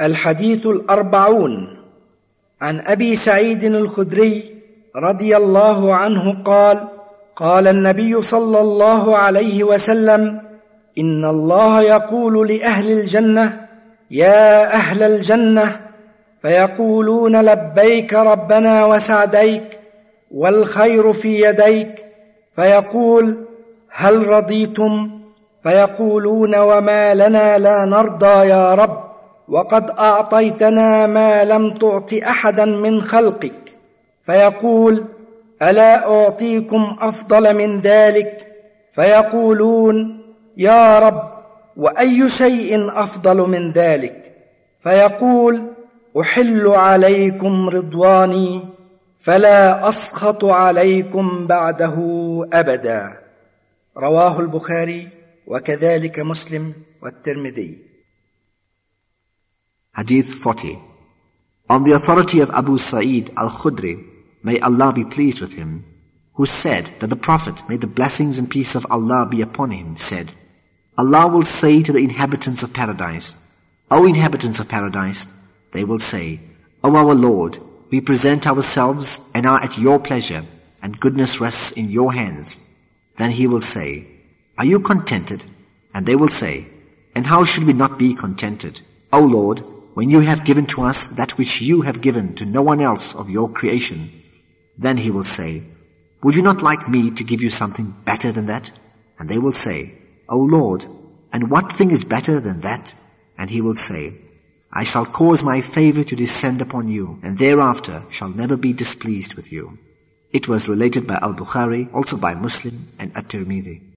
الحديث الأربعون عن أبي سعيد الخدري رضي الله عنه قال قال النبي صلى الله عليه وسلم إن الله يقول لأهل الجنة يا أهل الجنة فيقولون لبيك ربنا وسعديك والخير في يديك. فيقول هل رضيتم؟ فيقولون وما لنا لا نرضى يا رب. وقد أعطيتنا ما لم تعط أحدا من خلقك. فيقول ألا أعطيكم أفضل من ذلك؟ فيقولون يا رب وأي شيء أفضل من ذلك؟ فيقول أحل عليكم رضواني فلا أسخط عليكم بعده أبدا. رواه البخاري وكذلك مسلم والترمذي. Hadith 40 On the authority of Abu Sa'id al-Khudri, may Allah be pleased with him, who said that the Prophet, may the blessings and peace of Allah be upon him, said, Allah will say to the inhabitants of paradise, O inhabitants of paradise, they will say, O our Lord, we present ourselves and are at your pleasure, and goodness rests in your hands. Then he will say, Are you contented? And they will say, And how should we not be contented? O Lord, when you have given to us that which you have given to no one else of your creation, then he will say, Would you not like me to give you something better than that? And they will say, O Lord, and what thing is better than that? And he will say, I shall cause my favor to descend upon you, and thereafter shall never be displeased with you. It was related by Al-Bukhari, also by Muslim and At-Tirmidhi.